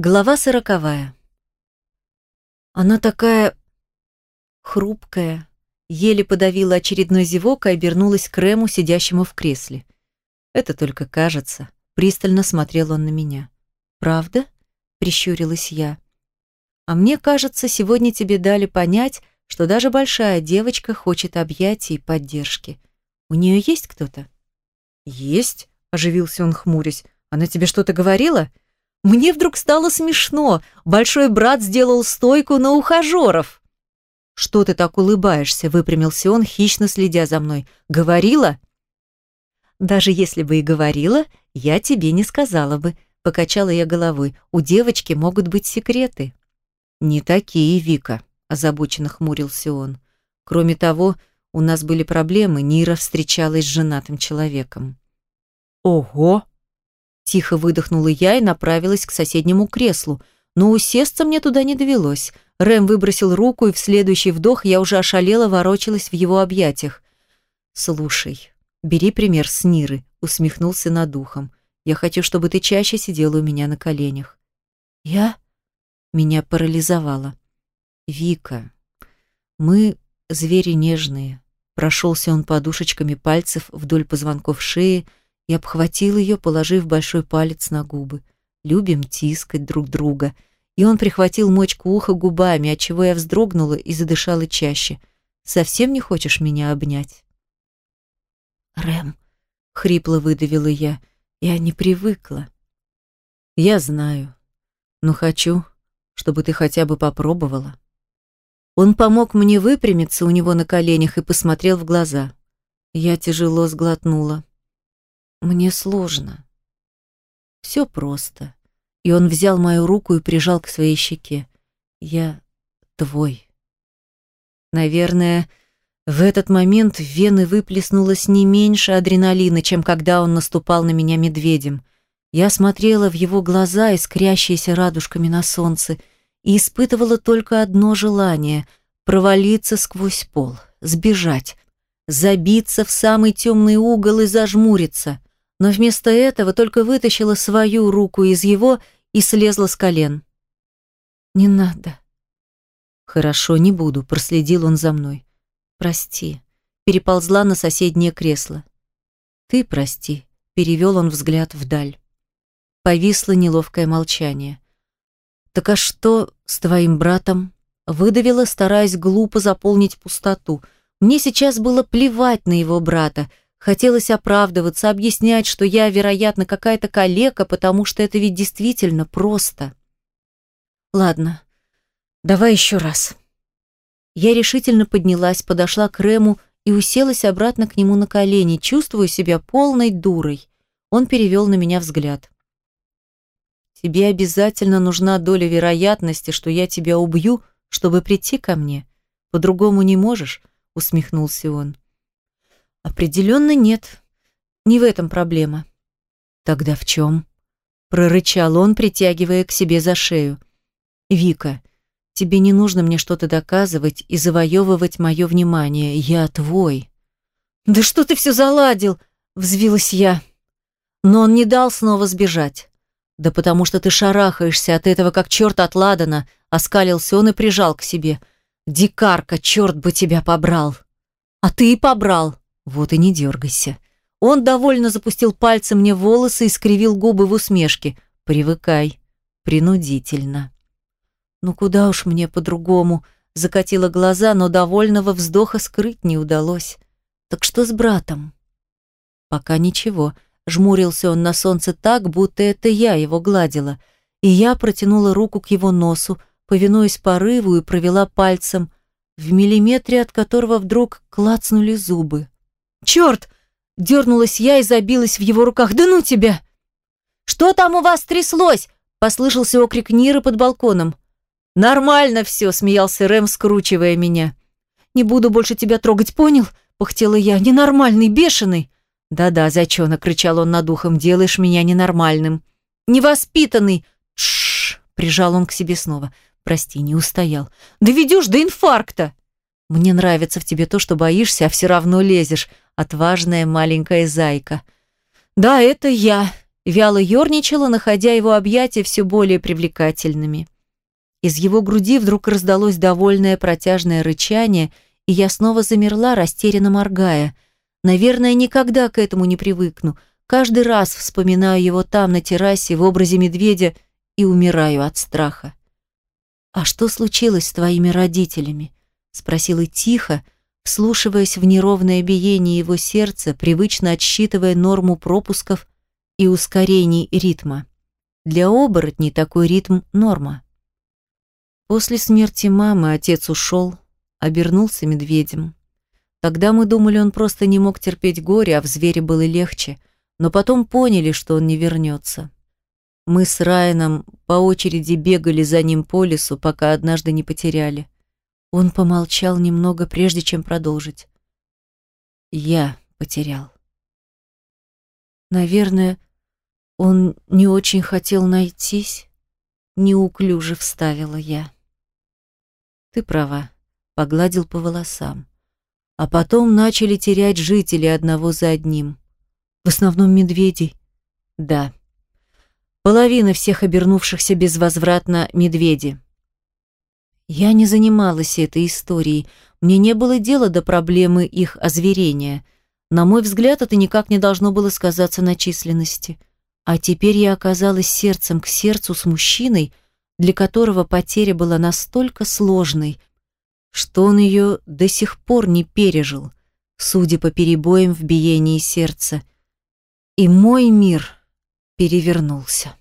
Глава сороковая. Она такая хрупкая, еле подавила очередной зевок и обернулась к Рему, сидящему в кресле. Это только кажется. Пристально смотрел он на меня. «Правда?» — прищурилась я. «А мне кажется, сегодня тебе дали понять, что даже большая девочка хочет объятий и поддержки. У нее есть кто-то?» «Есть», — оживился он, хмурясь. «Она тебе что-то говорила?» Мне вдруг стало смешно. Большой брат сделал стойку на ухажеров. «Что ты так улыбаешься?» – выпрямился он, хищно следя за мной. «Говорила?» «Даже если бы и говорила, я тебе не сказала бы», – покачала я головой. «У девочки могут быть секреты». «Не такие, Вика», – озабоченно хмурился он. «Кроме того, у нас были проблемы, Нира встречалась с женатым человеком». «Ого!» Тихо выдохнула я и направилась к соседнему креслу, но усесться мне туда не довелось. Рэм выбросил руку, и в следующий вдох я уже ошалела, ворочалась в его объятиях. «Слушай, бери пример с Ниры», — усмехнулся над духом. «Я хочу, чтобы ты чаще сидела у меня на коленях». «Я?» Меня парализовало. «Вика, мы звери нежные». Прошелся он подушечками пальцев вдоль позвонков шеи, и обхватил ее, положив большой палец на губы. Любим тискать друг друга. И он прихватил мочку уха губами, отчего я вздрогнула и задышала чаще. «Совсем не хочешь меня обнять?» «Рэм», — хрипло выдавила я, — «я не привыкла». «Я знаю, но хочу, чтобы ты хотя бы попробовала». Он помог мне выпрямиться у него на коленях и посмотрел в глаза. Я тяжело сглотнула. Мне сложно. Все просто. И он взял мою руку и прижал к своей щеке. Я твой. Наверное, в этот момент в вены выплеснулось не меньше адреналина, чем когда он наступал на меня медведем. Я смотрела в его глаза, искрящиеся радужками на солнце, и испытывала только одно желание — провалиться сквозь пол, сбежать, забиться в самый темный угол и зажмуриться но вместо этого только вытащила свою руку из его и слезла с колен. «Не надо». «Хорошо, не буду», — проследил он за мной. «Прости». Переползла на соседнее кресло. «Ты прости», — перевел он взгляд вдаль. Повисло неловкое молчание. «Так а что с твоим братом?» Выдавила, стараясь глупо заполнить пустоту. Мне сейчас было плевать на его брата, Хотелось оправдываться, объяснять, что я, вероятно, какая-то калека, потому что это ведь действительно просто. Ладно, давай еще раз. Я решительно поднялась, подошла к Рему и уселась обратно к нему на колени, чувствуя себя полной дурой. Он перевел на меня взгляд. «Тебе обязательно нужна доля вероятности, что я тебя убью, чтобы прийти ко мне. По-другому не можешь?» — усмехнулся он. Определенно нет. Не в этом проблема. Тогда в чем? Прорычал он, притягивая к себе за шею. Вика, тебе не нужно мне что-то доказывать и завоевывать мое внимание. Я твой. Да что ты все заладил? Взвилась я. Но он не дал снова сбежать. Да потому что ты шарахаешься от этого, как черт от Ладана, оскалился он и прижал к себе. Дикарка, черт бы тебя побрал. А ты и побрал. Вот и не дергайся. Он довольно запустил пальцем мне в волосы и скривил губы в усмешке. Привыкай. Принудительно. Ну куда уж мне по-другому. Закатила глаза, но довольного вздоха скрыть не удалось. Так что с братом? Пока ничего. Жмурился он на солнце так, будто это я его гладила. И я протянула руку к его носу, повинуясь порыву и провела пальцем, в миллиметре от которого вдруг клацнули зубы. «Черт!» — дернулась я и забилась в его руках. «Да ну тебя!» «Что там у вас тряслось?» — послышался окрик Ниры под балконом. «Нормально все», — смеялся Рэм, скручивая меня. «Не буду больше тебя трогать, понял?» — пыхтела я. «Ненормальный, бешеный!» «Да-да, зайчонок», — кричал он над ухом, — «делаешь меня ненормальным». «Невоспитанный!» «Тш!» — прижал он к себе снова. «Прости, не устоял». «Доведешь до инфаркта!» «Мне нравится в тебе то, что боишься, а все равно лезешь», отважная маленькая зайка. «Да, это я», — вяло ерничала, находя его объятия все более привлекательными. Из его груди вдруг раздалось довольное протяжное рычание, и я снова замерла, растерянно моргая. Наверное, никогда к этому не привыкну. Каждый раз вспоминаю его там, на террасе, в образе медведя, и умираю от страха. «А что случилось с твоими родителями?» — спросила тихо, вслушиваясь в неровное биение его сердца, привычно отсчитывая норму пропусков и ускорений ритма. Для оборотней такой ритм – норма. После смерти мамы отец ушел, обернулся медведем. Тогда мы думали, он просто не мог терпеть горе, а в звере было легче, но потом поняли, что он не вернется. Мы с Райаном по очереди бегали за ним по лесу, пока однажды не потеряли. Он помолчал немного, прежде чем продолжить. Я потерял. Наверное, он не очень хотел найтись, неуклюже вставила я. Ты права, погладил по волосам. А потом начали терять жители одного за одним. В основном медведей. Да. Половина всех обернувшихся безвозвратно медведи. Я не занималась этой историей. Мне не было дела до проблемы их озверения. На мой взгляд, это никак не должно было сказаться на численности. А теперь я оказалась сердцем к сердцу с мужчиной, для которого потеря была настолько сложной, что он ее до сих пор не пережил, судя по перебоям в биении сердца. И мой мир перевернулся.